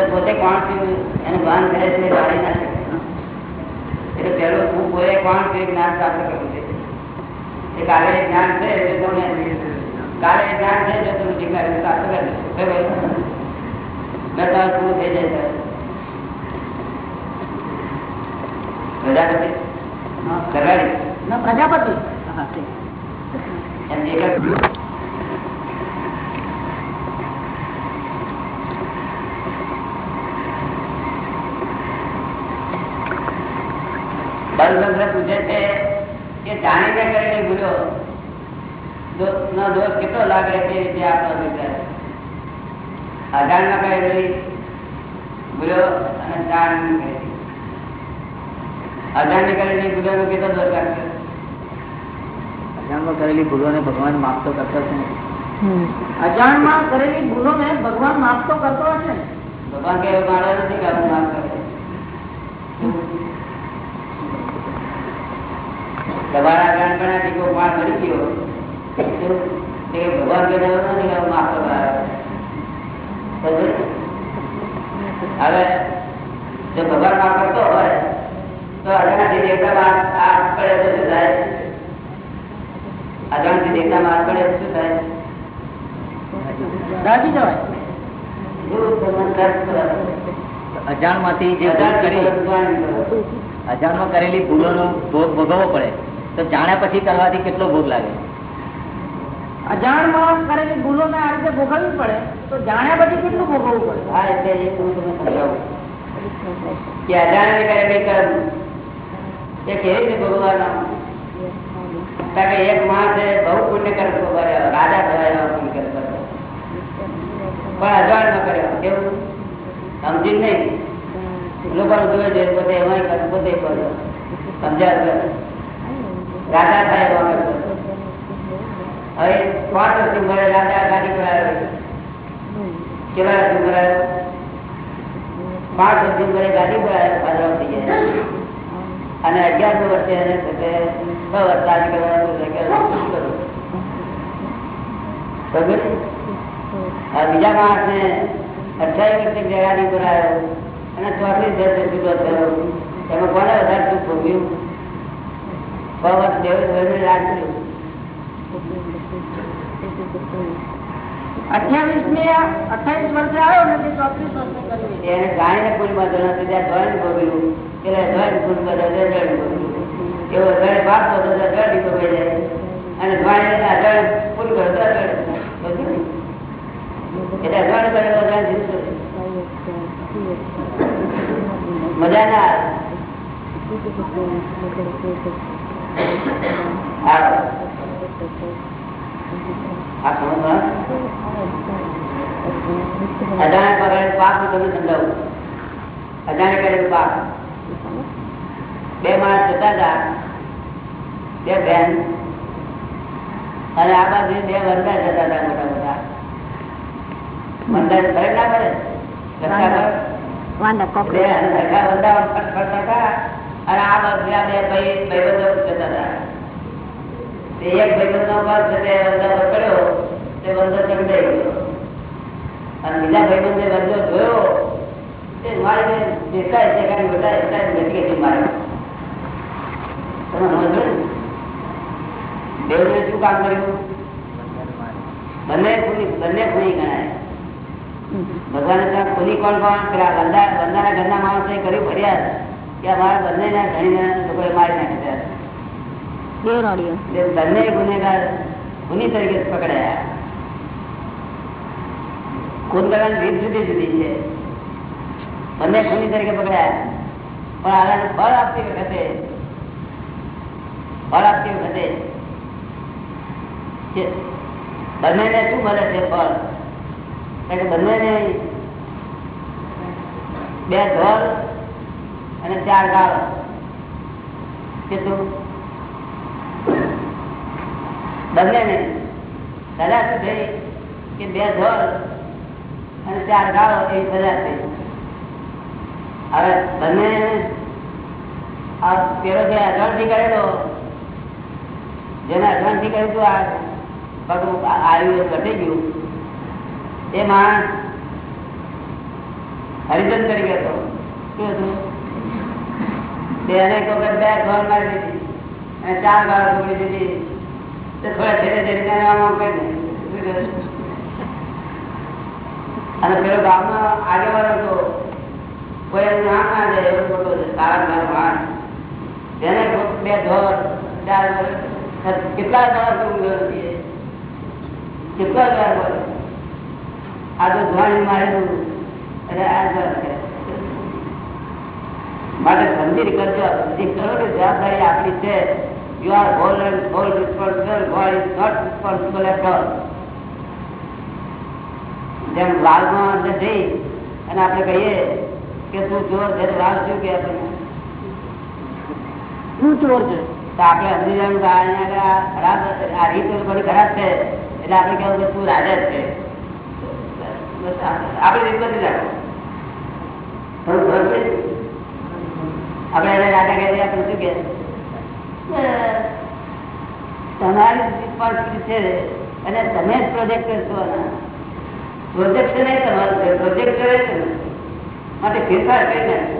એ તો પોતે કોણ થયું એનું ભાન કરે છે ગાડી ના એટલે પેલું હું પોતે કોણ થયું જ્ઞાન પ્રાપ્ત કરવું છે. એ કાલે જ્ઞાન છે એટલે તમે કાલે જ્ઞાન છે જો તમે જિજ્ઞાસા પ્રાપ્ત કરી મેં તમારે પૂરું થઈ જાય પ્રજાપતિ? કરવાડી ના પ્રજાપતિ. હા, તે. એમ એક જ બાલચંદ્ર પૂછે છે કે જાણીને કરીને ભૂલ્યો દો- નો દોષ કેટલો લાગે તે રીતે આપણો વિચાર. અજાણમાં કહે ભૂલો અને જાણ ન કહે અજાણ કરેલી ભૂલ્યો કેટલો દોષ લાગશે? અજાણમાં કરેલી ભૂલોને ભગવાન માફ તો કરતા છે ને. અજાણમાં કરેલી ભૂલોને ભગવાન માફ તો કરતો હશે ભગવાન કે એવું નથી કે માફ કરે. તમારા જાણપણા ટીકો માર મળી ગયો. ભગવાન કે માફ કરવા હવે જો ભગવાન માફ કરતો હોય તો અજાણથી દેવતા માફ પડે તો શું થાય? અજાણથી દેવતા માફ પડે તો શું થાય? જવાય. એવું ભગવાન જે અજાણ કરી. અજાણમાં કરેલી ભૂલોનો ભોગ ભોગવવો પડે. તો જાણ્યા પછી કરવાથી કેટલો ભોગ લાગે? અજાણમાં કરેલી ભૂલોને આ રીતે ભોગવવી પડે, તો જાણ્યા પછી કેટલું ભોગવવું પડે? હા, એટલે એ હું તમને બહુ પુણ્ય કર્મ કર્યો રાજા એવા પુણ્ય કર્મ પણ અજાણમાં કર્યો કેવું? સમજી નહીં. લોકોને જોયે છે, પોતે એમાં પોતે કર્યો સમજ્યા રાજા થાય. હવે પાંચ વર્ષથી ભરે રાજા ગાડી પર આવ્યો ભરાયો પાંચ વર્ષથી ભરે ગાડી પર આવ્યો અને અગિયારસો વર્ષે એને છ વર્ષ રાજ કરવાનું છે. માણસ ને અઠાવીસ બીજા વર્ષે ગાડી પર આવ્યો અને ચોત્રીસ વર્ષે જુદો થયો. એમાં કોને વધારે સુખ ભોગ્યું? છ વર્ષ રાજ કર્યું. અઠ્યાવીસ ને અઠ્યાવીસ વર્ષે આવ્યો ને ચોત્રીસ વર્ષે કર્યું એને જાણીને પૂલમાં જણા છે ત્યાં ધોરણ ભોગવ્યું. પેલા ધોરણ પૂલમાં જળ ભોગવ્યું. એવો ધોરણ બાપ તો જળ ભોગવાઈ જાય. અને ધોરણ અધળ પૂલ કરો તો એટલે અધળ કરે તો અધળ મજા ના આવે. આ સમજમાં અજાણે કરેલ પાપ હું તમને સમજાવું અજાણે કરેલ પાપ. બે માણસ જતા હતા બે બેન અને આ બાજુ બે વંદા જતા હતા મોટા મોટા. વંદા ફરે ના કરે? બે વંદા ફટ ફરતા હતા. અને આ બાજુ બે ભાઈ ભાઈબંધો જતા હતા. એક ભાઈબંધનો પર છે તે પકડ્યો તે વંદો ચમડાઈ ગયો. અને બીજા ભાઈબંધે વંદો જોયો, તે મારે બધા મારે. તમે શું કામ કર્યું? બંને ખૂની બંને ખૂની ગણાય. ભગવાને ત્યાં ખૂની કોણ કોણ? કર્યા બંધા, બંધાના ઘરના માણસે કર્યું ફરિયાદ કે અમારા બંનેના ધણીને લોકોએ મારી નાખ્યા બંને ગુનેગાર ખૂની તરીકે પકડાયા ખૂન રીત જુદી જુદી છે બંને ખૂની તરીકે પકડાયા પણ આને ફળ આપતી વખતે ફળ આપતી વખતે બંનેને શું મળે છે ફળ કે બંનેને બે ધોલ અને ચાર ગાળ કેટલું બંનેને સજા શું થઈ કે બે ધોર અને ચાર ગાળો એવી સજા થઈ હવે બંને આ પેલો જે અઢળથી કરેલો, જેને અઢળથી કર્યું હતું આ પગલું આવ્યું ઘટી ગયું, એ માણસ હરિજન તરીકે હતો. શું હતું? તેને કોઈ બે ઘર મારી દીધી અને ચાર ગાળો મૂકી દીધી. થોડા છેડે? અને પેલો ગામમાં આગેવાન હતો કોઈ એનું ના જાય એવો ખોટો છે સારા માણસ તેને બે ધોર, ચાર કેટલા દાડા ઊંઘ્યો કેટલા દાડા બોલે? આ તો ધોણી મારેલું અને આ ધોરણ. માટે સમજી કરજો સમજી કરો જવાબદારી આપણી છે you are whole and whole responsible God is not responsible at all જેમ લાલમાં અંદર જઈ અને આપણે કહીએ કે તું ચોર છે તો લાલ શું કે આપણને શું ચોર છે તો આપણે સમજી જવાનું કે આ અહીંયા આગળ આ ખરાબ આ રીત બધી ખરાબ છે એટલે આપણે કહેવું કે તું રાજા જ છે બસ આ- આપણે રીત બધી રાખો થોડું ખબર પડી? આપણે એને રાજા કહીએ આપણે શું કહે તમારી છે અને તમે જ પ્રોજેક્ટર છો આના. પ્રોજેક્શન એ તમારું છે એ તમે માટે ફેરફાર કરી નાખે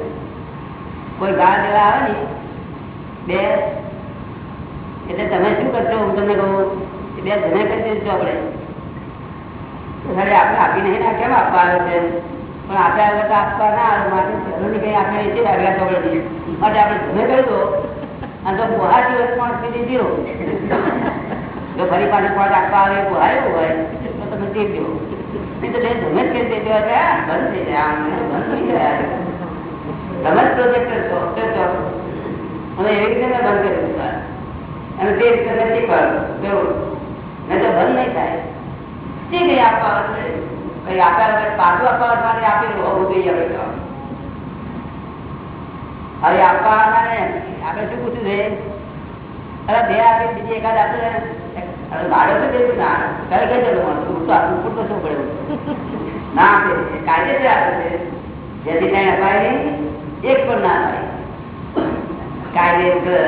કોઈ ગા દેવા આવે ને, બે. એટલે તમે શું કરશો? હું તમને કહું, કે બે જમે કરી દઈશું આપણે. આપણે આપી નહીં ના, કેમ આપવા આવે છે? પણ આપ્યા વગર તો આપવા ના આવે માટે જરૂરી કઈ આપણે એસી લાગ્યા ચોકડે માટે આપણે જમે કરી દો. અને તો બહાર દિવસ પણ સુધી જીરો. જો ફરી પાછું પાંચ આપવા આવે બહાર હોય, તો તમે તે દો નહીં તો બંધ થઈ જાય આમ બંધ થઈ જાય તમે જ પ્રોજેક્ટર છો તે છો એવી રીતે મેં બંધ કરી દીધા અને તે રીતે મેં શીખવાડું કેવું નહીં તો બંધ નહીં થાય. જે કઈ આપવા કઈ આપ્યા પાછું આપવા માટે આપેલું હોવું જોઈએ આપણે તો. હવે આપવા ને, આપણે શું પૂછ્યું છે? અરે બે આપી, બીજી એકાદ આપણે ભાડો તો દેવું ના કઈ જતું મળતું હું તો આપણું પૂરતો શું પડ્યું ના આપે છે. આપે છે. જેથી કઈ અપાય નહીં. એક પણ ના અપાય. કાયદેસર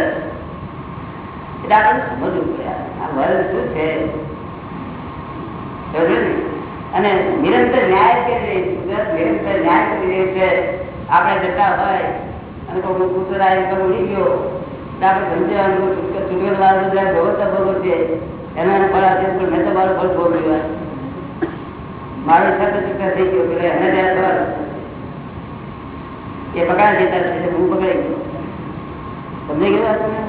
એટલે આપણે સમજવું પડે. આ વર્ગ શું છે? અને નિરંતર ન્યાય કરી છે નિરંતર ન્યાય કરી રહી છે. આપણે જતા હોય અને કોઈ કૂતરો આવી કોઈ ઉડી ગયો તો આપણે સમજવાનું ચૂંટણી વાળો જરા ભોગવતા ભોગવશે એનો એને ફળ આપશે પણ મેં તો મારું ફળ ભોગવ્યું મારો ઈચ્છા તો ચૂકતા થઈ ગયો એટલે એને ત્યાં સવાલ એ પકડાઈ જતા છે હું પકડાઈ ગયો તમને કેવું હતું ને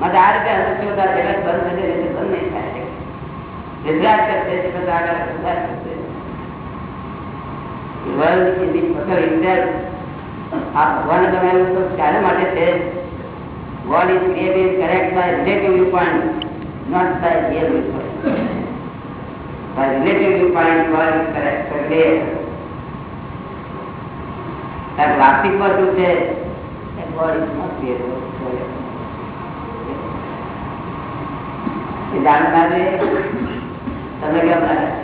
માટે આ રીતે અંધશ્રદ્ધા જગત બંધ થશે એટલે બંધ નહીં થાય નિદ્રાજ કરશે જગત આગળ નિદ્રાજ કરશે વર્લ્ડ ઇઝ ધી પકડ ઇન્ડિયા આ ભગવાને તો છે God is created correct by relative viewpoint, not by real viewpoint. By relative viewpoint, God is correct, so clear. ત્યારે વાસ્તવિકમાં શું છે કે God is not created. એ જાણતા છે તમને કેમ લાગે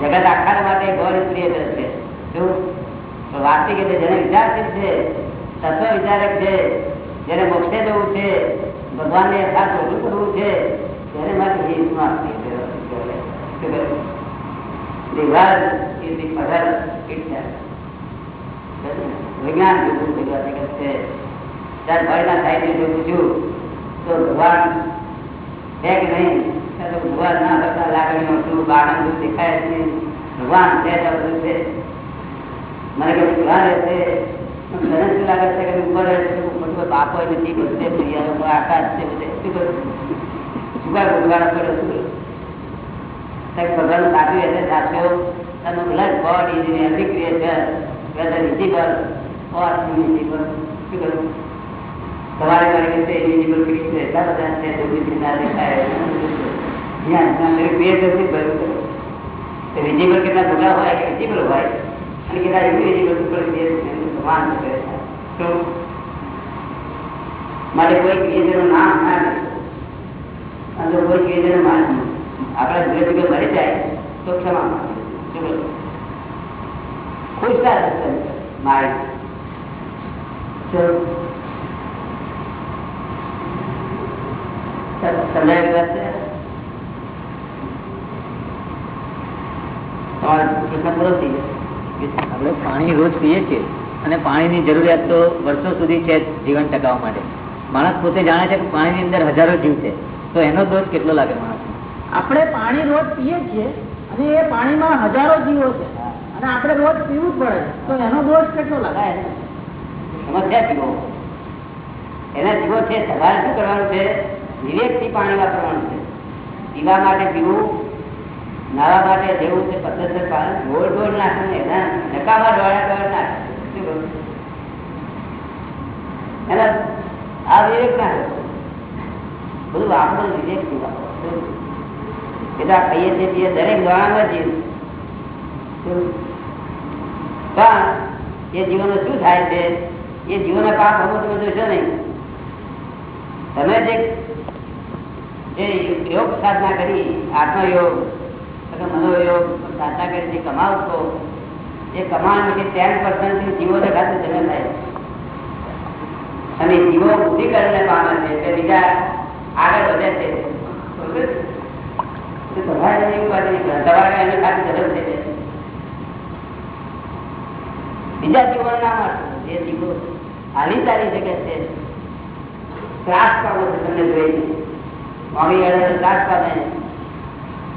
જગત આખા માટે ગોડ પ્રિય છે. શું? વાસ્તવિક એટલે જેને વિચારશીલ છે, તત્વ વિચારક છે, જેને મોક્ષે જવું છે, ભગવાનને યથાર્થ ઓછું કરવું છે, તેને માટે puzzle itself. વિજ્ઞાન જેવું જગત છે. ત્યારે ભાઈના સાહિત્ય પૂછ્યું, તો ભગવાન છે કે નહીં? ભગવાન ના કરતા દેખાય છે? ભગવાન છે બધું છે. મને કે લાગે છે કે ઉપર આકાશ છે, બધે શું કરું? શું કાંઈ ભગવાન પડે શું ભગવાન સાચું એટલે સાચો તમે invisible શું કરું? તમારે મારી રીતે ઇન્વિઝિબલ ક્રિએચર એટલા બધા છે, તો દેખાય ક્રિએટરથી ભર્યું છે વિઝિબલ કેટલા મોટા હોય કે વિઝિબલ હોય અને કેટલા ઇનવિઝિબલ સુપર ક્રિએટર સમાન છે શું માટે કોઈ ક્રિએચરનું નામ ના લેશો. અને જો કોઈ ક્રિએચરનું માન આપણા ધીરે ધીરે મરી જાય તો ક્ષમા માંગો. શું બોલો? ખુશ થાય મારી તમને એક વાત છે આપણે પાણી રોજ પીએ છીએ અને પાણીની જરૂરિયાત તો વર્ષો સુધી છે જીવન ટકાવવા માટે. માણસ પોતે જાણે છે કે પાણીની અંદર હજારો જીવ છે. તો એનો દોષ કેટલો લાગે માણસ આપણે પાણી રોજ પીએ છીએ અને એ પાણીમાં હજારો જીવો છે. અને આપણે રોજ પીવું જ પડે તો એનો દોષ કેટલો લગાય સમસ્યા પીવો એના જીવો છે સવારે શું કરવાનું છે? વિવેકથી પાણી વાપરવાનું છે. પીવા માટે પીવું નાવા માટે જેવું છે પદ્ધતિ ગોળ ગોળ નાખવું એના નકામા દોડા દોડ નાખ? એના આ વિવેક ના. બધું વાપરો વિવેક એટલે ખાઈએ છીએ તે દરેક દોડામાં જીવ? પણ એ જીવનો શું થાય છે એ જીવોના પાપ અમુક તમે જોશો નહીં તમે જે યોગ સાધના કરી, આત્મયોગ મનોયોગ જીવો અને જીવો બુદ્ધિ કરીને પામે છે છે. બીજા જીવન ના મળશે જે જીવો હાલી ચાલી શકે છે. ત્રાસ છે. તમને જોઈને મામી અડે ત્રાસ પામે મ-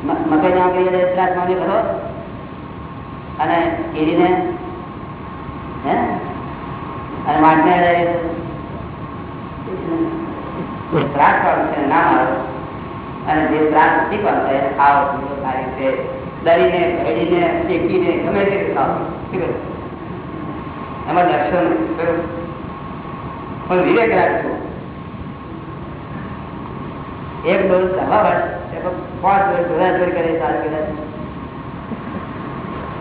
મકાઈ ના અડે ત્રાસ પામે કરો. અને કેરીને હે? અને માટને ત્રાસ પાડું છે, ના મારો. અને જે ત્રાસ નથી પામતા આ વસ્તુ સારી રીતે દરીને ઘડીને શેકીને, ગમે તે કરું એમાં દર્શન કરું પણ વિવેક રાખજો એક ડોલ સવા વર્ષ એ તો પાંચ વર્ષ જોડા જોડ કરે સાત કદાચ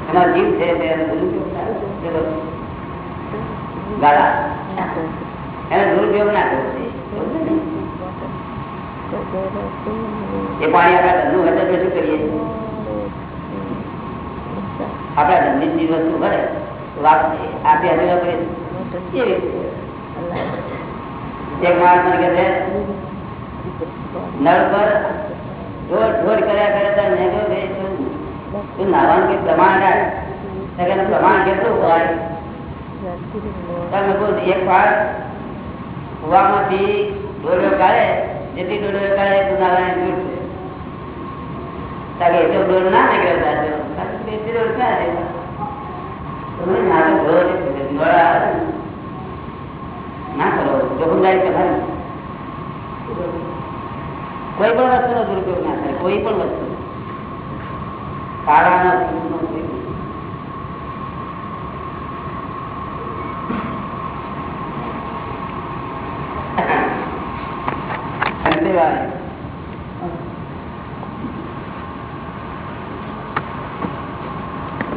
એમાં જીવ છે તે એનો દુરુપયોગ ના કરવો. ચલો. ગાળા એનો દુરુપયોગ ના કરવો જોઈએ. એ પાણી આપણા ધનનું હશે તો શું કરીએ આપણા ધનની ચીજ વસ્તુ ભરે તો વાપ- આપી હજુ કરીએ એ રીતે. એક માણસ મને કહે છે નળ પર ઢોળ ઢોળ કર્યા કરે તો મેં કહ્યું, "ભાઈ, તું- નાવાનું કે પ્રમાણ રાખ એનું પ્રમાણ કેટલું હોય તમે મેં એક પાક કુવામાંથી ડોળીઓ કાઢે જેથી ડોળીઓ કાઢે તું નાવાની છે તાકે એટલો ડોળ ના નીકળે તારે. તારે એટલી ડોળ ક્યાં છે? તો મને નાનું. ના કરો જોખમદારી તમારી કોઈ પણ વસ્તુનો દુરુપયોગ ના થાય, કોઈ પણ વસ્તુ.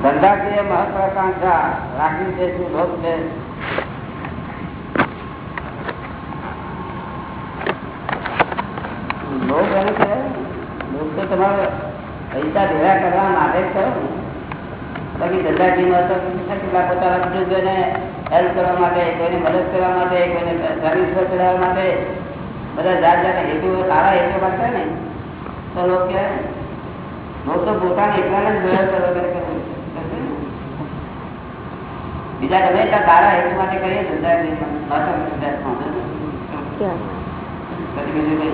ધંધાકીય મહત્વાકાંક્ષા રાખી છે શું છે લોક એને છે લોક તો તમારે પૈસા ભેગા કરવા માટે જ કરો પછી બાકી ધંધાકીયમાં તો કેટલા પોતાના બુજુર્ગોને હેલ્પ કરવા માટે કોઈને મદદ કરવા માટે કોઈને સર્વિસ પર ચડાવવા માટે બધા જાત જાતના હેતુઓ સારા હેતુ માટે ને તો લોકો કહેવાય ને. તો પોતાના એકલાને જ જોયા કરો કરે કરે. બીજા ગમે એટલા સારા હેતુ માટે કરીએ પછી બીજું કઈ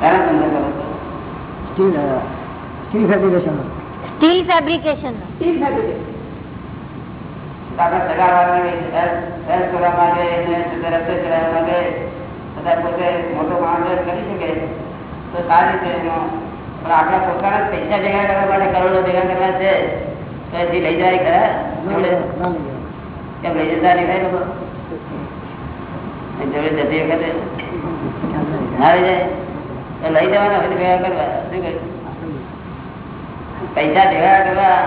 કારણ ધંધા કરો? Steel steel fabrication. Steel fabrication. Steel fabrication. આપણા સગાવાની કરવા માટે એને રસ્તે ચડાવવા માટે બધા પોતે મોટો માણસ કરી શકે. તો સારી છે એનો પણ આપણા પોતાના જ પૈસા ભેગા કરવા માટે કરોડો ભેગા કરવા છે તો હજી લઈ જાય ખરા? કેમ લઈ જતા નહીં થાય લોકો? જોડે જતી વખતે? ના લઈ જાય? લઈ જવાના હોય ભેગા કરવા. શું કહ્યું? પૈસા ભેગા કરવા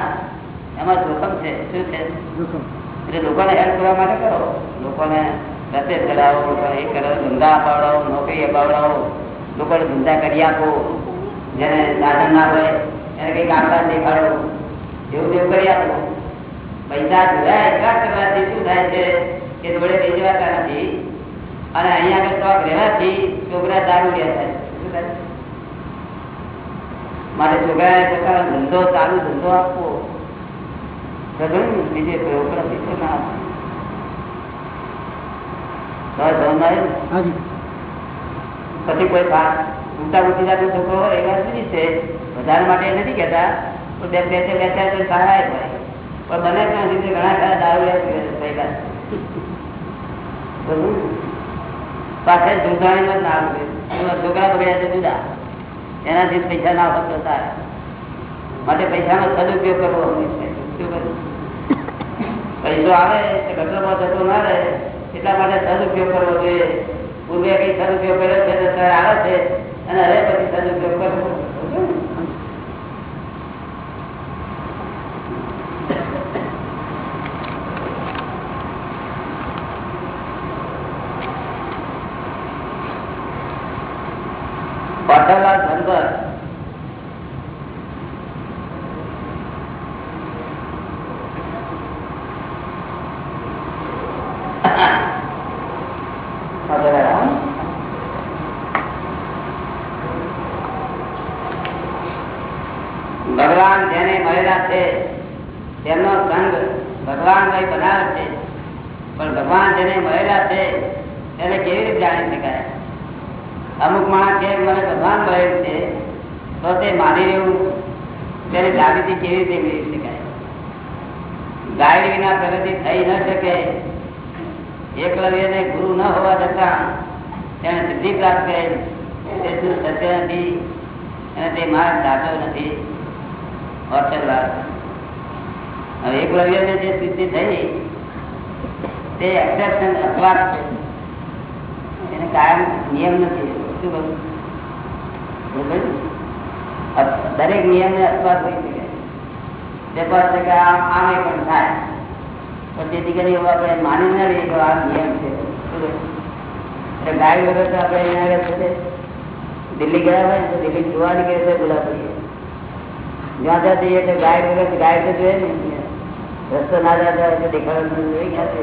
એમાં જોખમ છે. શું છે? એટલે લોકોને હેલ્પ કરવા માટે કરો. લોકોને રસ્તે ચડાવો લોકોને એ કરો ધંધા અપાવડાવો નોકરી અપાવડાવો. લોકોને ધંધા કરી આપો. જેને સાધન ના હોય એને કંઈક આકાર દેખાડો. એવું તેવું કરી આપો. પૈસા જોયા એકઠા કરવાથી શું થાય છે કે જોડે લઈ જવાતા નથી. અને અહીંયા આગળ સ્ટોક રહેવાથી છોકરા દારૂ રહ્યા થાય માટે છોકરાએ પોતાનો ધંધો ચાલુ ધંધો આપવો. બીજે પ્રયોગ નથી ના પછી કોઈ ઊંચા ઊંચી જાતનો છોકરો હોય એવા સુધી છે? વધારે માટે નથી કહેતા તો બે બે બે ચાર તો સારા એ હોય. પણ મને ત્યાં સુધી ઘણા ખરા દારૂ થયેલા પાછળ ઝૂંઝાણીમાં જ ના આવે એમાં છોકરા બગડ્યા છે જુદા. એનાથી પૈસા ના હોત તો સારા. માટે પૈસાનો સદુપયોગ કરવો શું કરવું? પૈસો આવે તો ગટરમાં જતો ના રહે. એટલા માટે સદુપયોગ કરવો જોઈએ. પૂર્વે કઈ સદુપયોગ કર્યો છે તો સર આવે છે. અને હવે પછી સદુપયોગ કરવો પટેલા ધનભર પટેલા ભગવાન જેને મળેલા છે તેમનો સંગ ભગવાન કઈ બનાવે છે પણ ભગવાન જેને મળેલા છે તેને કેવી રીતે જાણી શકાય અમુક માણસ કે મને ભગવાન મળેલું છે તો તે માની રહેવું તેની જાગૃતિ કેવી રીતે મેળવી શકાય ગાઈડ વિના પ્રગતિ થઈ ન શકે એકલવ્યને ગુરુ ન હોવા છતાં તેને સિદ્ધિ પ્રાપ્ત કરેલ તે શું સત્ય નથી અને તે માર્ગ સાચો નથી અક્ષર વાત હવે એકલવ્યને જે સિદ્ધિ થઈ તે એક્સેપ્શન અપવાદ છે એને કાયમ નિયમ નથી શું કહું બરોબર? અપ- દરેક નિયમને અપવાદ હોઈ શકે તે પર છે કે આમ આમ એ પણ થાય પણ તેથી કરી એવું આપણે માની ના લઈએ કે આ નિયમ છે શું કહું? એટલે ગાય વગર તો આપણે અહીંયા આગળ છે તે દિલ્હી ગયા હોય ને તો દિલ્હી જોવા નીકળે તો બોલા પડીએ જ્યાં ત્યાં જઈએ તો ગાય વગર ગાઈડ તો જોઈએ ને રસ્તો ના જતા એટલે દેખાડવાનું જોઈ ગયા છે?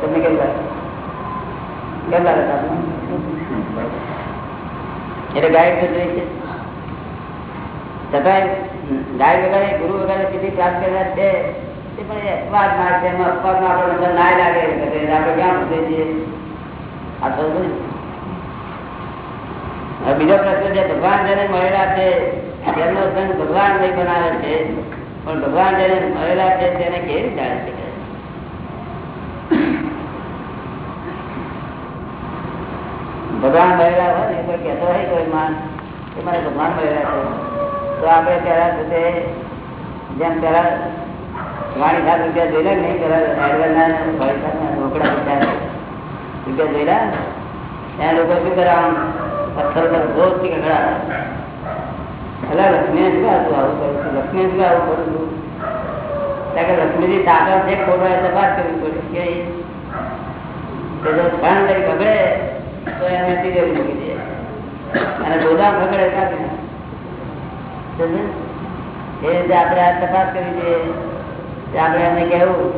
તમને કેમ કેમ લાગે એટલે ગાય તો જોઈએ છે. છતાંય ગાય વગર ગુરુ વગર સીધી પ્રાપ્ત કર્યા છે. તે પણ અપવાદ ના છે, એમાં અપવાદમાં આપણને ના લાગે એટલે આપણે ક્યાં પૂછે છીએ? આ તો બીજો પ્રશ્ન છે, ભગવાન જેને મળેલા છે તેમનો સંગ ભગવાન નહીં બનાવે છે, પણ ભગવાન જેને મળેલા છે, તેને કેવી જાણી શકે? ભગવાન મળેલા હોય ને કોઈ કહેતો હોય કોઈ માન, કે મને ભગવાન મળેલા છે. તો આપણે પહેલા તો જેમ પહેલા વાણી સાત રૂપિયા જોઈ લે નહીં, પહેલા એડવાના વાણી સાતના રોકડા રૂપિયા રૂપિયા જોયેલા. ત્યાં લોકો શું કરવા પથ્થર પર રોજથી કકડા લક્ષ્મીજી તાકાત છે એ તપાસ કરવી પડે. કે જો કરી બગડે તો એને સીધે મૂકી દે. અને ગોદામ બગડે કાપી. એ રીતે આપણે આ તપાસ કરી દઈએ આપણે એમને કહેવું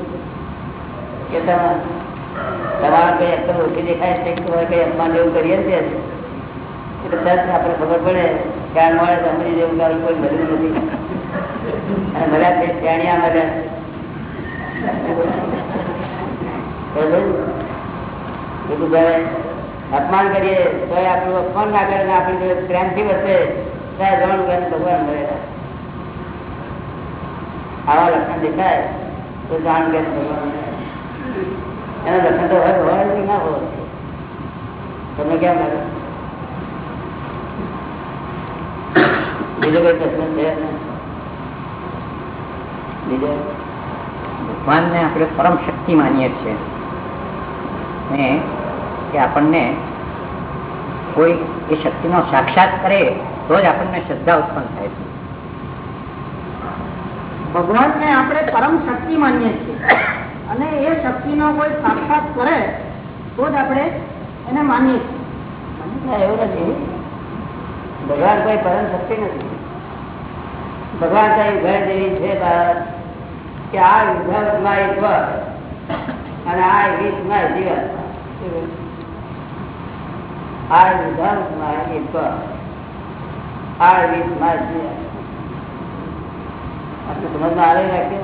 કે તમે તમારા કઈ અક્કલ ઓછી દેખાય છે તમારે કઈ અપમાન એવું કરીએ છીએ. એટલે તરત આપણે ખબર પડે. મળે તો અમરી જેવું તારું કોઈ મળ્યું નથી. અને મળ્યા છે ત્યાણિયા મળ્યા બધું જ્યારે અપમાન કરીએ તો આપણું અપમાન ના કરે આપણી જોડે પ્રેમથી વધે ત્યારે જવાનું કે ભગવાન મળે. આવા લક્ષણ દેખાય, તો જાણ કે એને ભગવાન. એના લક્ષણ તો હોય હોય કે ના હોય? તમે કેમ લાગે? બીજો કોઈ પ્રશ્ન છે? બીજો? ભગવાનને આપણે પરમ શક્તિ માનીએ છીએ. ને કે આપણને કોઈ એ શક્તિનો સાક્ષાત કરે તો જ આપણને શ્રદ્ધા ઉત્પન્ન થાય છે. ભગવાનને આપણે પરમ શક્તિ માનીએ છીએ. અને એ શક્તિનો કોઈ સાક્ષાત કરે તો જ આપણે એને માનીએ છીએ. એવું નથી. ભગવાન કોઈ પરમ શક્તિ નથી. ભગવાન કઈ ઘર જેવી છે કે આ વિધવતમાં ઈશ્વર અને આ વીસમાં જીવન. આ વિધવતમાં ઈશ્વર આ વીસમાં જીવન. આટલું સમજમાં આવે કે?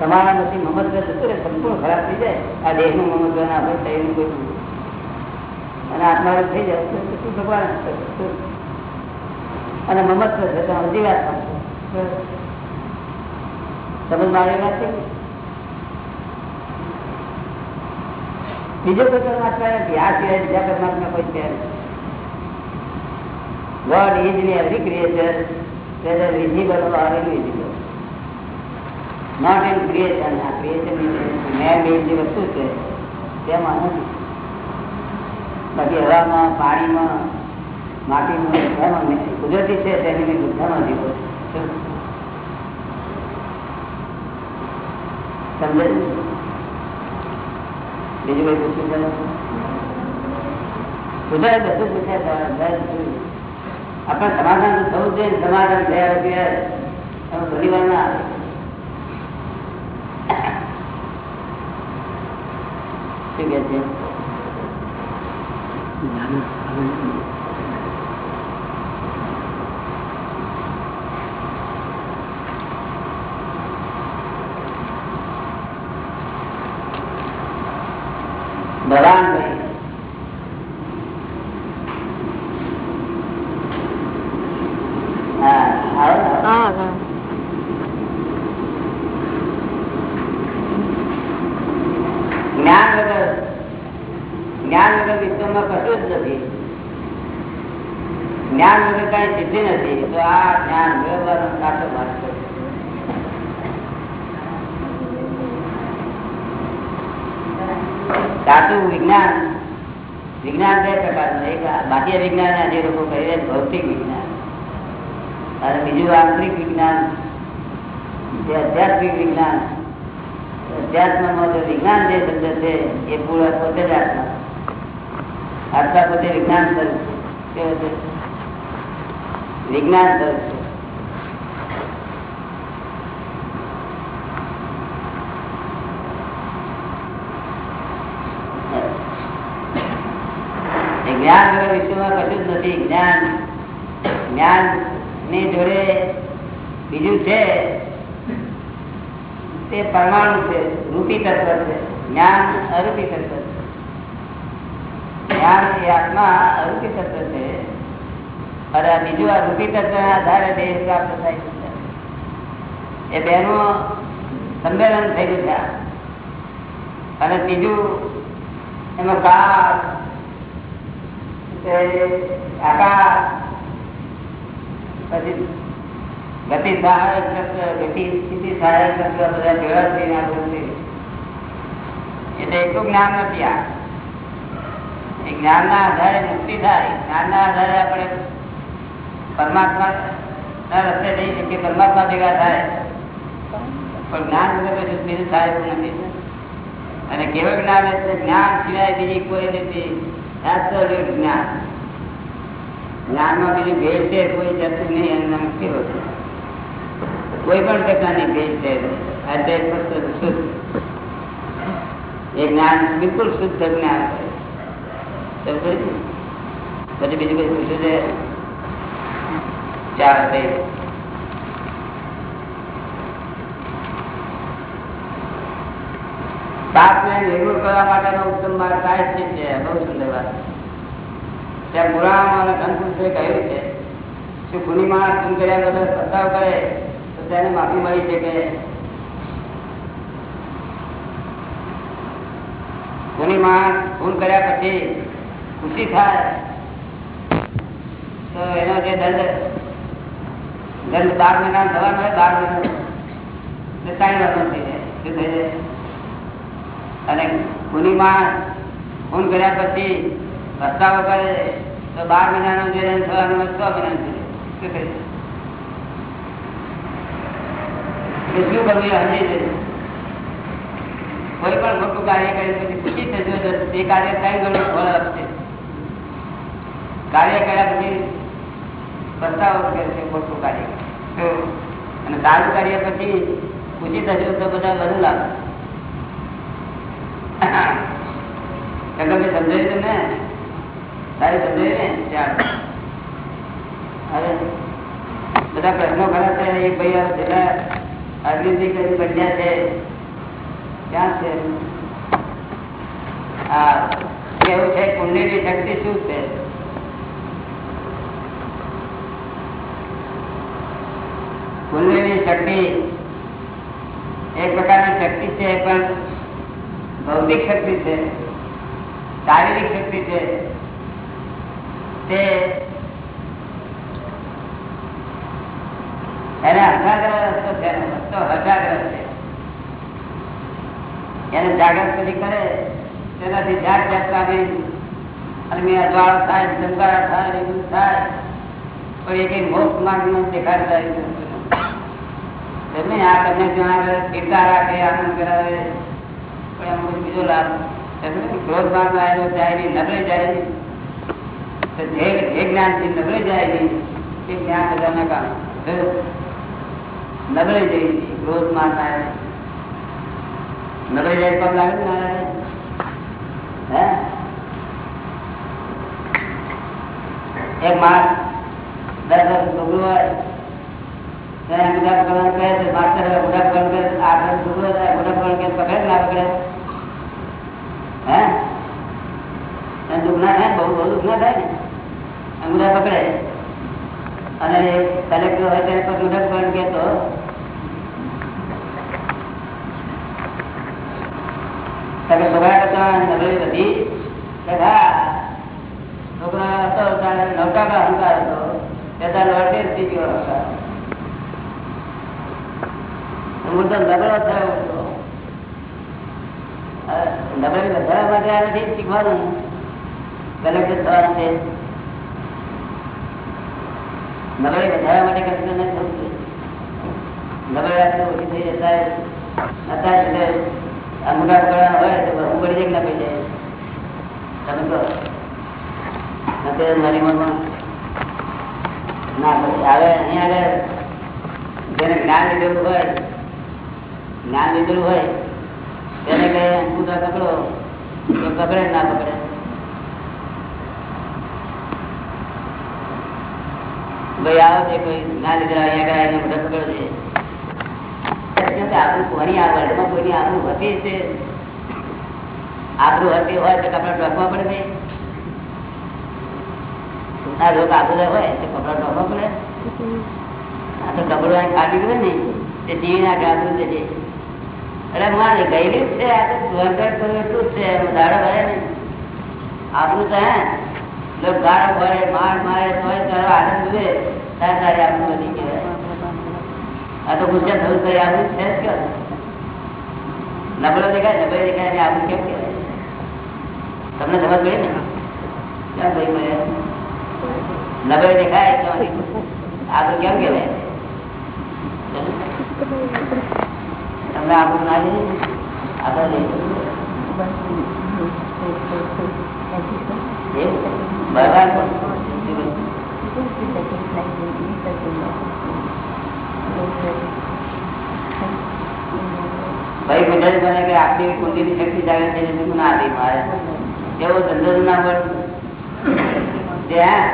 તમારા નથી મમત્વ રહે, સંપૂર્ણ ખરાબ થઈ જાય. આ દેહનું મમત્વ ના આપણે શરીરનું કોઈ અને આત્મા થઈ જાય તો શું ભગવાન અને મમત્વ છે તો હજી વાત સમજ મારે છે બીજો કોઈ પરમાત્મા નથી. આ સિવાય બીજા પરમાત્મા કોઈ છે God is in every creature, whether visible or invisible. Not in creation આ ક્રિએશન મેં બે જે વસ્તુ છે તેમાં નથી. બાકી હવામાં, પાણીમાં, માટીમાં બધામાં. કુદરતી છે તેની મેં બધામાં જીવો સમજે? બીજું કઈ પૂછ્યું છે પૂછાય બધું પૂછ્યા? આપણે સમાધાન થવું જોઈએ. સમાધાન થયા તમે ઘણી વાર ના આવે. શું કે છે? ભગવાનભાઈ હા આવો ને. હા હા જ્ઞાન વગર જ્ઞાન વગર વિશ્વમાં કશું જ નથી જ્ઞાન વગર કઈ સિદ્ધિ નથી તો આ જ્ઞાન મેળવવાનો સાચો માર્ગ સાચું વિજ્ઞાન વિજ્ઞાન બે પ્રકારનું એક બાહ્ય વિજ્ઞાન જે લોકો કહી રહ્યા ભૌતિક વિજ્ઞાન. અને બીજું આંતરિક વિજ્ઞાન, જે આધ્યાત્મિક વિજ્ઞાન. અધ્યાત્મમાં જે વિજ્ઞાન જે શબ્દ છે, એ પૂરા પોતે જ આત્મા. આત્મા પોતે વિજ્ઞાન સ્વરૂપ કેવો છે? વિજ્ઞાન જ્ઞાન વિશ્વમાં કશું જ નથી. જ્ઞાન જ્ઞાનની જોડે બીજું છે. તે પરમાણુ છે, રૂપી તત્વ છે. જ્ઞાન અરૂપી તત્વ છે. જ્ઞાન એ આત્મા અરૂપી તત્વ છે. અને બીજું આ રૂપી તત્વના આધારે દેહ પ્રાપ્ત થાય છે. એ બેનું સંમેલન થયેલું છે અને ત્રીજું એમાં કાળ આકાશ, પછી ગતિ સહાયક તત્વ ગતિ સ્થિતિ સહાયક તત્વ બધા ભેળા થઈને આ છે. એટલે એટલું જ્ઞાન નથી આ. જ્ઞાનના આધારે મુક્તિ થાય. જ્ઞાનના આધારે આપણે પરમાત્મા ના રસ્તે જઈ શકીએ, પરમાત્મા ભેગા થાય. પણ જ્ઞાન વગર કશું બીજું થાય એવું નથી અને કેવળ જ્ઞાન એટલે જ્ઞાન સિવાય બીજી કોઈ નથી. એબ્સોલ્યુટ જ્ઞાન. જ્ઞાનમાં બીજું ભેદ છે, કોઈ જતું નહીં એમને મુક્તિ હોતી કોઈ પણ પ્રકારની ભેદ છે. શુદ્ધ. એ જ્ઞાન બિલકુલ શુદ્ધ જ્ઞાન છે. પછી બીજું કઈ પૂછ્યું છે? ચાર થઈ પાપને છે બહુ સુંદર વાત કર્યા કર્યા પછી ખુશી થાય, તો એનો જે દંડ દંડ બાર મહિના જાય? જાય ખૂન કર્યા પછી રસ્તા વગર તો બાર મહિનાનો જે છ મહિના જાય. શું જાય? કરવું હજી સમજી કોઈ પણ મોટું કાર્ય કરે પછી ખુશી થશે. તે કાર્ય ત્રણ ગણું ફળ આપશે કાર્ય કર્યા પછી પસ્તાવો કે છે ખોટું કાર્ય અને સારું કાર્ય પછી ખુશી થશે તો બધા વધુ લાભ સમજાયું તમને? તારે સમજાયું ને? ચાલ. હવે બધા પ્રશ્નો ખરા છે. એક ભાઈ જેટલા અરવિંદજી કરી બન્યા છે. ક્યાં છે? હા. કેવું છે કુંડલીની શક્તિ શું છે? કુંડલીની શક્તિ એક પ્રકારની શક્તિ છે, પણ ભૌતિક શક્તિ છે, શારીરિક શક્તિ છે. તે એને હઠાગ્રહ રસ્તો છે. એને જાગૃત કરી કરે, તેનાથી જાત મેં અજવાળો થાય ચમકારા થાય થાય, પણ એ કઈ મોક્ષ માર્ગ નો દેખાડતા તમે આ તમને ત્યાં આગળ ફીરતા રાખે આનંદ કરાવે પણ એમ કોઈ બીજો લાભ એમને ક્રોધ માર્ગ આવેલો જાય નહીં, નબળે જાય નહીં. તો જે જે જ્ઞાનથી નબળે જાય નહીં, એ જ્ઞાન બધાના કામ નબળે જઈ ક્રોધ માર્ગ આવે. નબળે જાય પગ લાગે ને ના લાગે? હે? એક માણસ દસ વર્ષ છોકરું હોય તેને ગુડા પકડવાનું કહે છે માસ્ટર હવે ગુડા પકડવાનું કહે છે. આઠ વર્ષ છોકરો થાય ગુડા પકડવાનું કહે છે. પકડે કે ના થાય બહુ બહુ દુઃખ થાય ને? પકડે. અને કલેક્ટર હોય ગુડા પકડવાનું તો છોકરા કરતા નબળી બધી. કે હા છોકરા હતો, ત્યારે નવટાકા અહંકાર હતો. થઈ ગયો અહંકાર હું તો નબળો થયો. હતો નબળી વધારવા માટે આ નથી શીખવાનું. કલેક્ટર થવાનું છે. નબળી વધારવા માટે કલેક્ટર નથી થવું. નબળી ઓછી થઈ જતા કરવા હોય તો હું કહો. અત્યારે મારી મનમાં ના હવે અહીંયા જેને જ્ઞાન લીધેલું હોય જ્ઞાન લીધેલું હોય, તેને કહે અંકુતા પકડો તો પકડે ના પકડે. ભાઈ આવો છે કોઈ ના લીધેલા અહીંયા આવીને બધા પકડો છે. આપણું કોની આગળ? કોઈની આપણું હતી છે આપણું હતી હોય તો કપડા ઢોકવા પડે ભાઈ લોકો આપણું હોય તો કપડા ઢોકવા પડે. આ તો કપડું કાઢી ગયું ને, તે જીવી નાખે આપણું જજે મારે ગયેલું છે આ તો એટલું જ છે. દાડો ભરે ને આપણું તો હે લોકો ગાળો ભરે, માર મારે તારો આનંદ જુએ તારે તારે આપણું બધી કહેવાય આ તો ગુજરાત થયું તો આપણું જ કે નબળો દેખાય નબળો દેખાય ને આપણું કેમ કહેવાય? તમને સમજ પડે ને? ક્યાં ભાઈ મળે? નબળો દેખાય તો આપણું કેમ કહેવાય? તમને આપણું ના લઈએ આપણે ભાઈ ગુજરાત મને કે આપણી કુંડીની શક્તિ જાગે છે એ ના આપી મારે. એવો ધંધો ના પડે. ત્યાં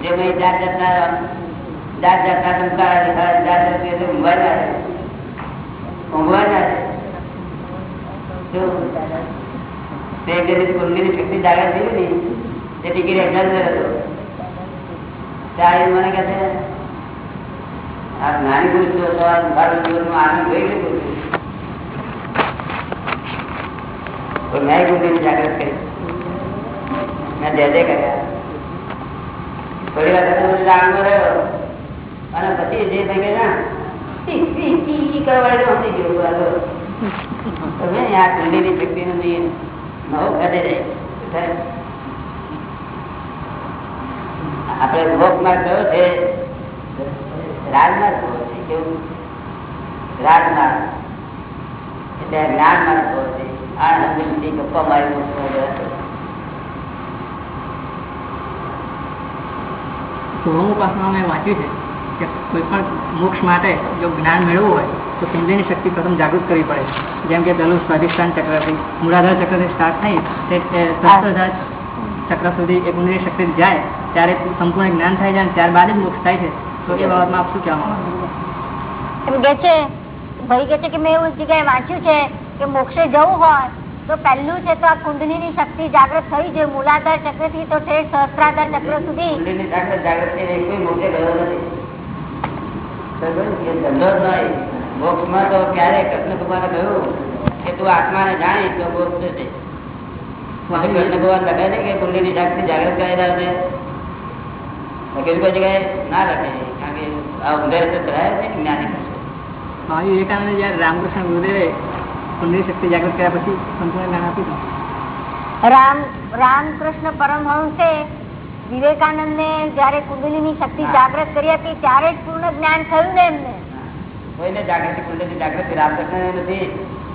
જે મેં જાત જાતના જાત જાતના દેખાડે જાત જાત ઊંઘવા રહે. ઊંઘવા ના રહે શું? તે જે કુંડીની શક્તિ જાગે છે ને તે ટિકિટ એક્ઝામ હતો ત્યારે મને કહે છે આ નાની પુરુષો તો આ મારું જીવનમાં આનંદ ગઈ લીધું તો મેં બુદ્ધિને જાગૃત કરી મેં જે જે કર્યા થોડી વાર પછી બધું જાગનો રહ્યો અને પછી જે થઈ ગયું ના ભોગ મેં કયો છે રાજમાર્ગ થયો છે કેવું રાજમાર્ગ એટલે જ્ઞાન માર્ગ થયો છે આ નંદી ગપ્પા મારી વાંચ્યું છે. કે કોઈ પણ મોક્ષ માટે જો જ્ઞાન મેળવવું હોય તો કુંડલીની શક્તિ પ્રથમ જાગૃત કરવી પડે. જેમ કે પેલું સ્વાધિષ્ઠાન ચક્રથી મૂળાધાર ચક્રથી સ્ટાર્ટ થઈ સહસ્ત્રધાર ચક્ર સુધી એ કુંડલીની શક્તિ જાય ત્યારે સંપૂર્ણ જ્ઞાન થાય જાય ત્યારબાદ જ મોક્ષ થાય છે. તો એ બાબતમાં આપ શું કહેવા માંગો એમ કે છે ભાઈ કે છે કે મેં એવું જગ્યાએ વાંચ્યું છે કે મોક્ષે જવું હોય તો પહેલું છે તો આ કુંડલીની શક્તિ જાગૃત થઈ જોઈએ મૂલાધાર ચક્રથી તો સહસ્ત્રાધાર ચક્ર સુધી જાગૃત થઈ કોઈ મોક્ષે ગયો નથી. ધંધો જ મોક્ષમાં તો ક્યારે કૃષ્ણ ભગવાને કહ્યું કે તું આત્માને જાણીશ તો મોક્ષ થશે કૃષ્ણ ભગવાન લખે છે કે કુંડલીની શક્તિ જાગૃત કરી રહ્યા છે. લખેલું કોઈ જગ્યાએ ના લખે કારણ કે આ ચલાવે છે જ્ઞાની જયારે રામકૃષ્ણ ગુરુદેવે કુંડલી શક્તિ જાગૃત કર્યા પછી સંપૂર્ણ જ્ઞાન આપ્યું. રામ રામકૃષ્ણ પરમહંસે વિવેકાનંદ ને જયારે કુંડલીની શક્તિ જાગૃત કરી હતી ત્યારે જ પૂર્ણ જ્ઞાન થયું ને એમને. કોઈને જાગૃતિ કુંડલી જાગૃતિ રામકૃષ્ણ નથી.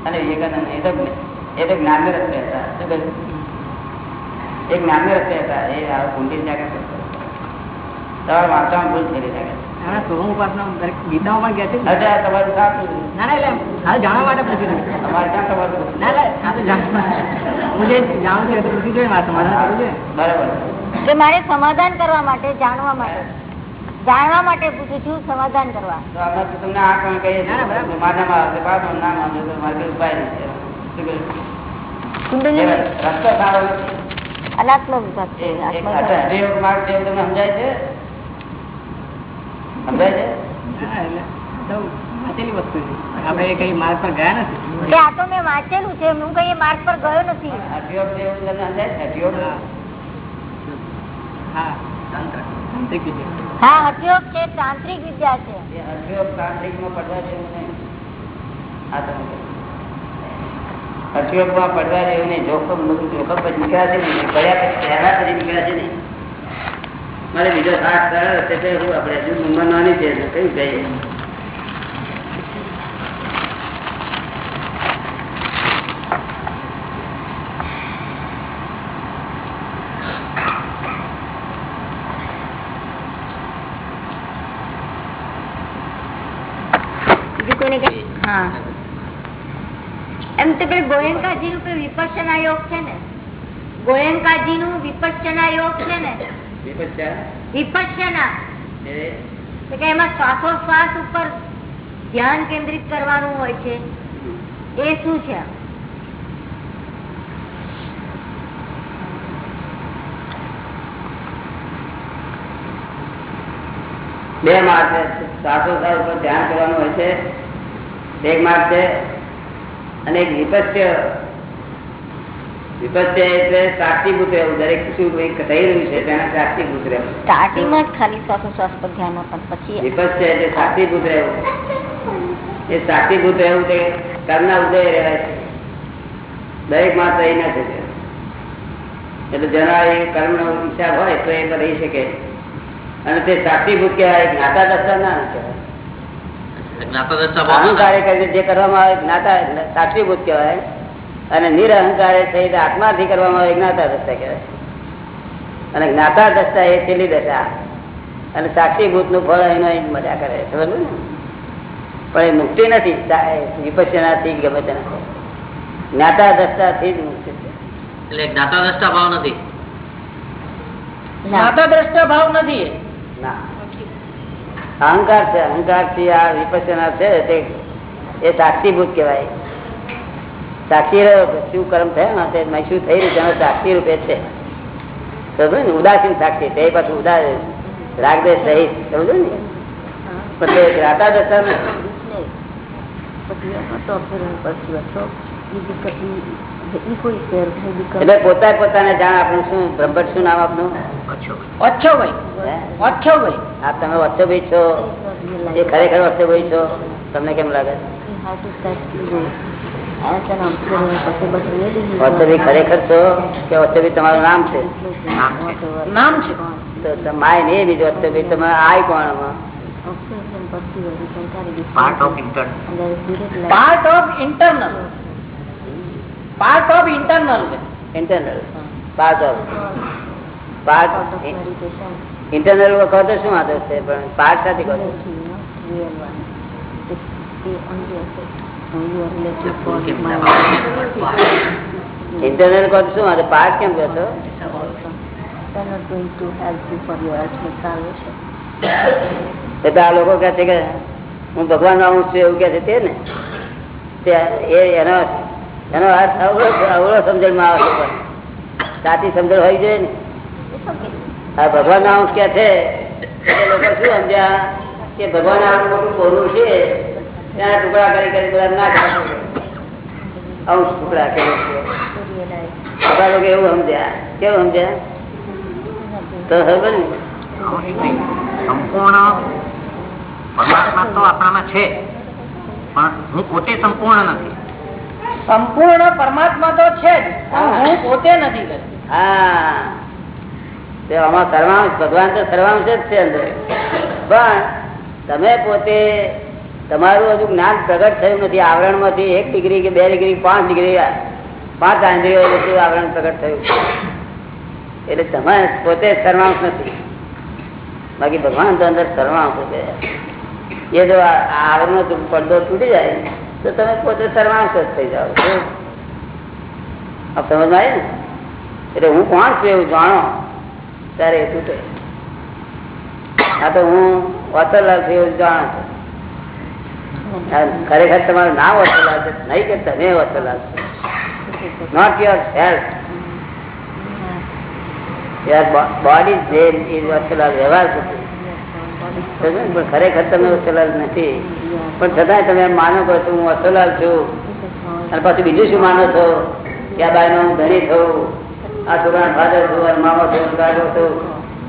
અને વિવેકાનંદ એ તો એ તો જ્ઞાન રસ્તે હતા શું કહ્યું? એ જ્ઞાન રસ્તે હતા એ કુંડલી જાગૃત તમારે વાંચવામાં ભૂલ થઈ ના ના? ના. ના? બરાબર. કે મારે સમાધાન કરવા માટે જાણવા માટે. જાણવા માટે પૂછું છું સમાધાન કરવા. તમને આ પણ કહીએ સમજાય છે? સમજાય છે? ના એટલે તો વાંચેલી વસ્તુ છે. આપણે કઈ માર્ગ પર ગયા નથી. આ તો મેં વાંચેલું છે હું કઈ માર્ગ પર ગયો નથી હરિયોગ છે એવું તમને સમજાય છે હરિયોગ હા તાંત્રિક. વિદ્યા. હા હઠયોગ છે તાંત્રિક વિદ્યા છે. એ હરિયોગ પડવા જેવું નહીં. જોખમ જોખમ પછી નીકળ્યા છે ને. પડ્યા પછી પહેલા પછી નીકળ્યા છે નહીં મારે બીજો સાથ સરળ હશે શું આપણે હજુ ઉંમર નાની છે કયું કહીએ બીજું કોઈને કઈ હા એમ ધ્યાન કેન્દ્રિત કરવાનું હોય છે. એ શું છે? બે માર્ગ છે. શ્વાસોશ્વાસ ઉપર ધ્યાન કરવાનું હોય છે. એક માર્ગ છે અને એક વિપસ્ય વિપસ્ય એટલે સાક્ષીભૂત રહેવું. દરેક શું થઈ રહ્યું છે તેના સાક્ષીભૂત રહેવું. સ્ટાર્ટિંગમાં જ ખાલી શ્વાસોશ્વાસ પર ધ્યાન આપવાનું પછી વિપસ્ય એટલે સાક્ષીભૂત રહેવું. એ સાક્ષીભૂત રહેવું તે કર્મના ઉદય રહેવાય છે. દરેકમાં ના શકે. એટલે જરા એ કર્મનો હિસાબ હોય તો એ રહી શકે. અને તે સાક્ષીભૂત કહેવાય. જ્ઞાતા દસ્તા ના કહેવાય અહંકારે કરીને જે કરવામાં આવે જ્ઞાતા સાક્ષીભૂત કહેવાય. અને નિરહંકારે સહિત આત્માથી કરવામાં આવે જ્ઞાતા દશા કહેવાય. અને જ્ઞાતા દશા એ છેલ્લી દશા. અને સાક્ષીભૂતનું ફળ એનો મજા કરે ને? પણ એ મુક્તિ નથી વિપસ્યનાથી ગમે તેના જ્ઞાતા દશાથી જ મુક્તિ છે. એટલે જ્ઞાતા દ્રષ્ટા ભાવ નથી. જ્ઞાતા દ્રષ્ટા ભાવ નથી. અહંકાર છે અહંકારથી આ વિપસના છે, તે એ સાક્ષીભૂત કહેવાય. સાક્ષી શું કર્મ થયા તે શું થઈ રહ્યું તેનો સાક્ષી રૂપે છે. સમજો ને? ઉદાસીન સાક્ષી, તે પાછું ઉદાસ રાગદે સહિત સમજો ને? પણ રાતા દશા એટલે પોતા પોતાને જાણ આપણું શું? બ્રહ્મભટ્ટ શું નામ આપનું? ઓછોભાઈ હે? ઓછોભાઈ આપ તમે વચ્ચોભાઈ છો. એ ખરેખર વચ્ચોભાઈ છો? તમને કેમ લાગે? ખરેખર છો કે તમારું નામ છે? નામ છે. તો તમે માય બીજું વચ્ચોભાઈ તમે આય કોણ part of inter part of internal part of internal internal part of part internal કહો તો શું વાંધો છે? પણ પાર્ટ સાથે કહો. ઇન્ટરનલ કહો શું વાંધો પાર્ટ કેમ કહો છો આ લોકો કહે છે કે હું ભગવાન આવું છું એવું કે છે તે ને. એનો એનો અર્થ અવળો સમજણમાં આવે છે. સાચી સમજણ હોય છે ને. આ ભગવાન નામ કે છે સમજ્યા કે ભગવાન કોરું છે ત્યાં ટુકડા કરી કરી બધા ના અંશ ટુકડા કરે આપણા લોકો એવું સમજ્યા. કેવું સમજ્યા? તો ખબર ને? સંપૂર્ણ પરમાત્મા તો આપણામાં છે, પણ હું પોતે સંપૂર્ણ નથી. સંપૂર્ણ પરમાત્મા તો છે જ હું. પોતે નથી. હા. આમાં સર્વાંશ ભગવાન તો સર્વાંશ જ છે અંદર. પણ તમે પોતે તમારું હજુ જ્ઞાન પ્રગટ થયું નથી. આવરણમાંથી એક ડિગ્રી કે બે ડિગ્રી પાંચ ડિગ્રી પાંચ આંધળીઓ બધું આવરણ પ્રગટ થયું. એટલે તમે પોતે સર્વાંશ નથી. બાકી ભગવાન તો અંદર સર્વાંશ છે. એ જો આવરણનો પડદો તૂટી જાય તો તમે પોતે સર્વાંશ જ થઈ જાઓ? આ સમજ આવી એટલે હું કોણ છું એવું જાણો, ત્યારે એ તૂટે. આ તો હું વસલાલ છું એવું જાણો છું. ખરેખર તમારું નામ વસલાલ છે? નહીં કે તમે વસલાલ છો. Not your self your body brain is વસલાલ વ્યવહાર પૂરતું. ખરેખર તમે વસલાલ નથી. પણ છતાંય તમે એમ માનો છો કે હું વસલાલ છું. અને પછી બીજું શું માનો છો? કે આ બાય હું ધણી થયું આ છોકરા ફાધર છું અને મામા છું કાકો છું.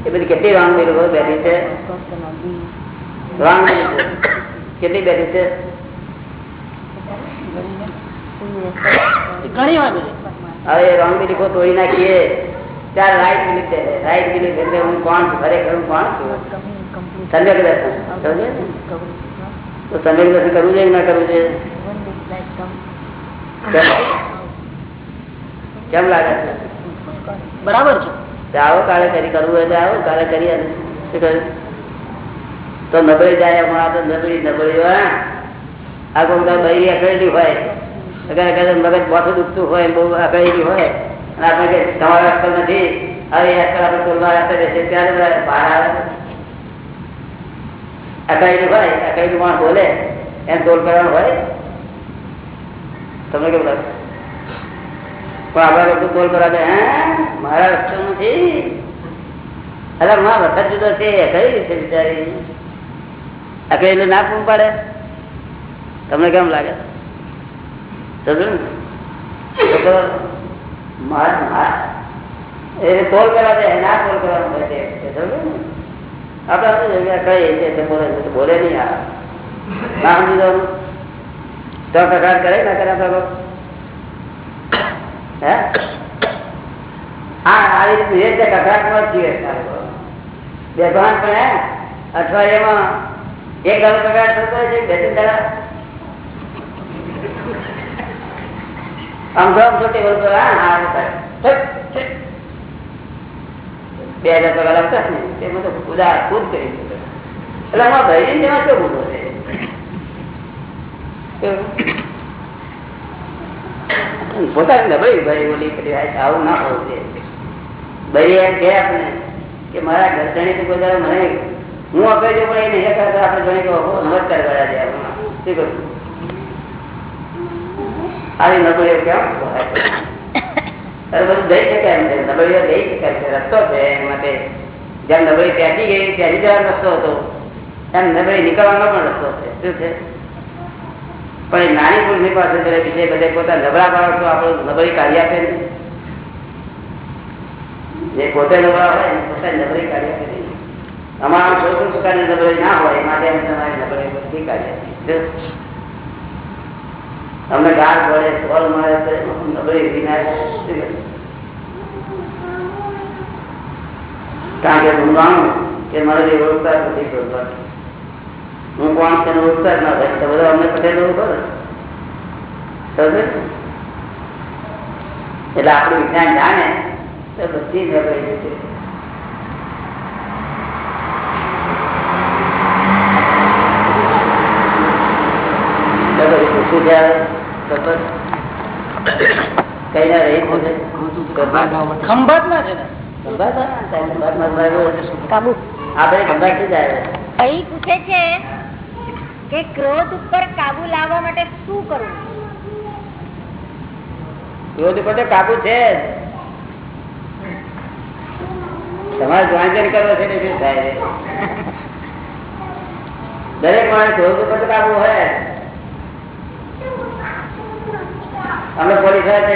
એ બધી કેટલી વાંગી લોકો બેઠી છે? વાંગી કેટલી બેઠી છે. હવે રોંગ બિલીફો તોડી નાખીએ. ત્યારે રાઈટ બિલીફ છે. રાઈટ બિલીફ એટલે હું કોણ છું? ખરેખર હું કોણ છું? સમ્યક દર્શન તો સમ્યક દર્શન કરવું જોઈએ ના કરવું જોઈએ? કેમ? લાગે છે? બરાબર છે. આવો કાલે કરી કરવું હોય તો આવો કાલે કરી શું તો નબળી જાય હમણાં તો નબળી નબળી હોય આ કોઈ બૈરી અકળેલી હોય. અગર અગર મગજ બોથું દુખતું હોય બહુ અકળેલી હોય. અને આપણે કે તમારો અક્કલ નથી. હવે અક્કલ આપણે તોલવા રાખે છે ત્યારે બહાર આવે અકળેલી હોય અકળેલી માણસ બોલે, એમ તોલ કરવાનું હોય? તમને કેવું લાગે? પણ આપણા લોકો તોલ કરાવે હે? મારા રસ્તો નથી. અરે માં વખત જુદો છે, કઈ રીતે બિચારી? અકળેલું ના પૂરું પાડે? તમને કેમ લાગે? તોલ કરાવે ના તોલ કરવાનું હોય છે આપણે બોલે બોલે નહીં આ. ના કકડાટ કરે ના કરે હે? હા આવી રીતે એ કકડાટમાં છીએ બે ભાન પણ હે. અઠવાડિયામાં એક દાડો કકડાટ થતો હોય છે બે ત્રણ દાડા આમ તો આમ તો ટેબલ હા હા ઠીક, ઠીક. બે હજાર પગાર આપતા ને તે બધું ઉદાર ખુદ કરી એટલે આમાં ભાઈ જેમાં શું ગુનો છે પોતાને નબળી ભાઈ ઓલી કરી આવું ના હોવું જોઈએ. ભાઈ એમ કે આપણે કે મારા ઘરધણી તો બધા મને હું અપાઈ જો પણ એ નહીં કરતા આપણે જોડે કહો નમસ્કાર કર્યા છે આપણે. શું કરું આવી નબળી કેમ? બધું નબળી ત્યાંથી ગઈ, ત્યાંથી જવાનો રસ્તો હતો. એમ નબળી નીકળવાનો પણ રસ્તો છે. શું છે? પણ એ નાની પુરુષની પાસે જયારે બીજે બધે પોતા નબળા તો આપણું નબળી કાઢી આપે ને. જે પોતે નબળા હોય ને પોતે નબળી કાઢી આપે. અમારા પણ નબળી ના હોય માટે અમે તમારી નબળી કાઢી આપીએ. શું? અમને ગાળ પડે ફળ મળે તો શું કારણ કે હું જાણું કે મારે જે ઓળખતા જ નથી કોઈ હું કોણ છે ઓળખતા જ ના થાય. તો બધા અમને પટેલ કરો. સમજે એટલે આપણું વિજ્ઞાન જાણે તો બધી નબળી જશે તો પછી કઈ ના રહી ખંભાત ના. છે ને. ખંભાત હા, ત્યાં ખંભાતમાં બરાબર. કાબુ. થી જ અહીં પૂછે છે કે ક્રોધ ઉપર કાબુ લાવવા માટે શું કરવું? ક્રોધ ઉપર તો કાબુ છે તમારે જોઈન કરવો છે ને શું થાય દરેક માણસ ક્રોધ ઉપર તો કાબુ હોય અમે પોલીસ તમે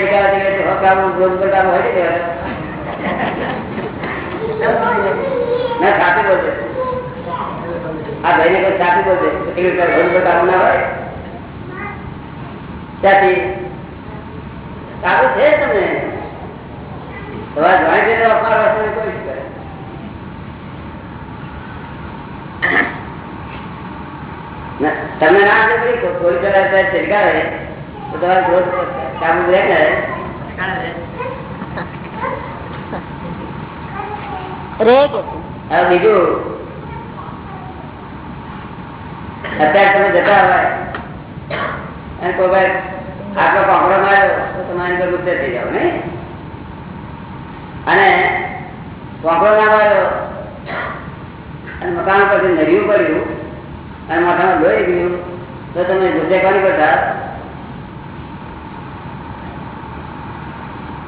કોઈ કાબુ છે જ તમારે જોઈન કરીને અપમાન વસ્તુ કોઈ કરે. તમે ના આવે ભાઈ પોલીસવાળા ચડકાવે તો તમારે ક્રોધ કાબુ રહે ને બીજું? અત્યારે તમે જતા હોય અને કોઈ ભાઈ આટલો પાંકડો માર્યો તો તમારી પર ગુસ્સે થઈ જાવ નહીં? અને પાંકડો ના માર્યો અને મકાન પરથી નર્યું પડ્યું અને માથામાં લોહી ગયું તો તમે ગુસ્સે કરી પર થાવ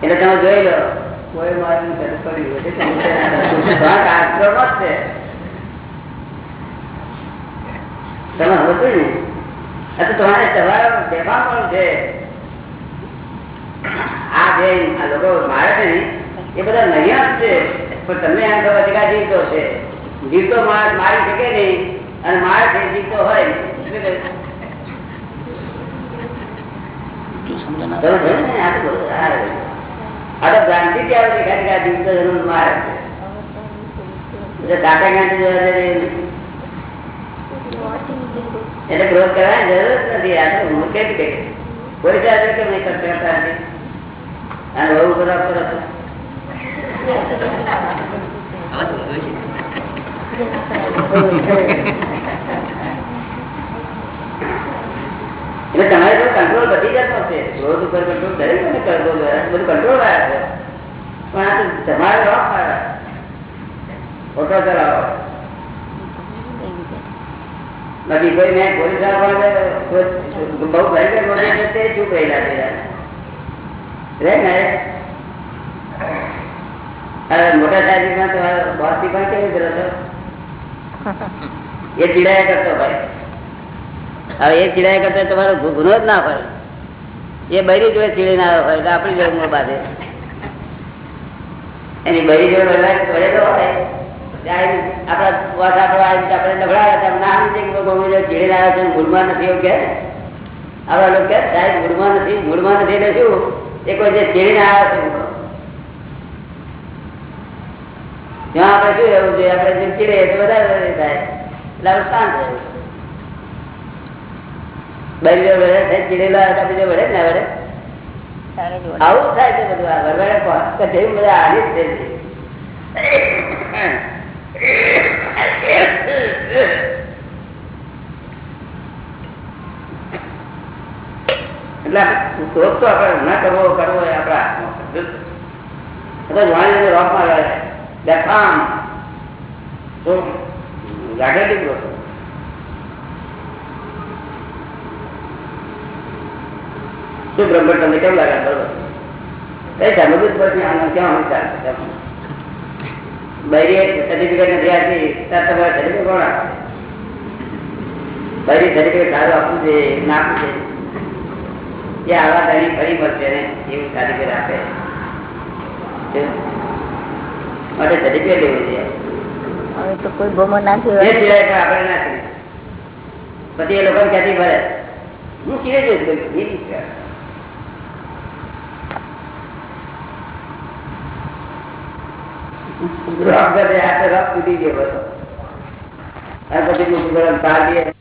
એટલે તમે જોઈ લો. કોઈ મારું તમે ના છે હોતું ને? તો તમારે તમારા બેફામ પણ છે. આ બે આ લોકો મારે છે ને એ બધા નહિયા છે. પણ તમને એમ છે જીવતો છે. જીવતો માણસ મારી શકે નહીં અને મારે એ જીવતો હોય તમે જોયું આ તો આ ભ્રાંતિ આવે દેખાય આ જીવતો જન્મ મારે જોવા જઈએ નહીં. એટલે કરવાની જરૂર નથી આ તો હું જ કે કોઈ સાથે કેમ નહીં કરતા નથી અને બહુ બધા કરો છો. એટલે તમારે તો કંટ્રોલ બધી જાતનો છે. ક્રોધ ઉપર કંટ્રોલ દરેક મને કરવો બધું કંટ્રોલ આવ્યા છે. પણ આ તો તમારે રોફ આવ્યા ફોટો ચલાવો. બાકી કોઈ મેં પોલીસ બહુ ભયંકર છે તે ચૂપ રહેલા છે. રે ને મોટા સાહેબમાં તો બોસથી પણ કેવી કરો છો એ ચીડાયા કરતો ભાઈ. હવે એ ચીડાય કરતા તમારો ગુનો જ ના હોય. એ બૈરી જોડે ચીડી ના હોય તો આપણી જોડે મૂળ બાંધે એની બૈરી જોડે વળેલો હોય. છે મૂળમાં નથી એવું કે? આપણા લોકો કે નથી મૂળમાં નથી એટલે શું? એ કોઈ ચીડી ના આવ્યો છે. ત્યાં આપણે તો વધારે થાય એટલે શાંત રહેવું બૈરીઓ વડે ચીડેલા હતા બીજો વડે ને વડે આવું થાય છે બધું આ વરવાડે જેવું બધા જ એટલે શોખ તો આપણે ના કરવો કરવો એ આપણા હાથમાં જોવાની રોકમાં રહે જાગૃતિ ગ્રોથ શું બ્રહ્મણ તમને કેમ લાગે? બરોબર. કઈ સામગ્રી પછી સર્ટિફિકેટ નથી તમારે સર્ટિફિકેટ કોણ આપે? બૈરી સર્ટિફિકેટ સારું આપવું છે ના આપવું છે? એ આવા તેની ફરી મળશે ને એવું સર્ટિફિકેટ આપે. માટે સર્ટિફિકેટ લેવું છે. હવે તો કોઈ ના સિવાય આપણે ના કરીએ. પછી એ લોકો ક્યાંથી ભરે હું ચીરે જઈશ તો રોક ગયો બધો. અને પછી દે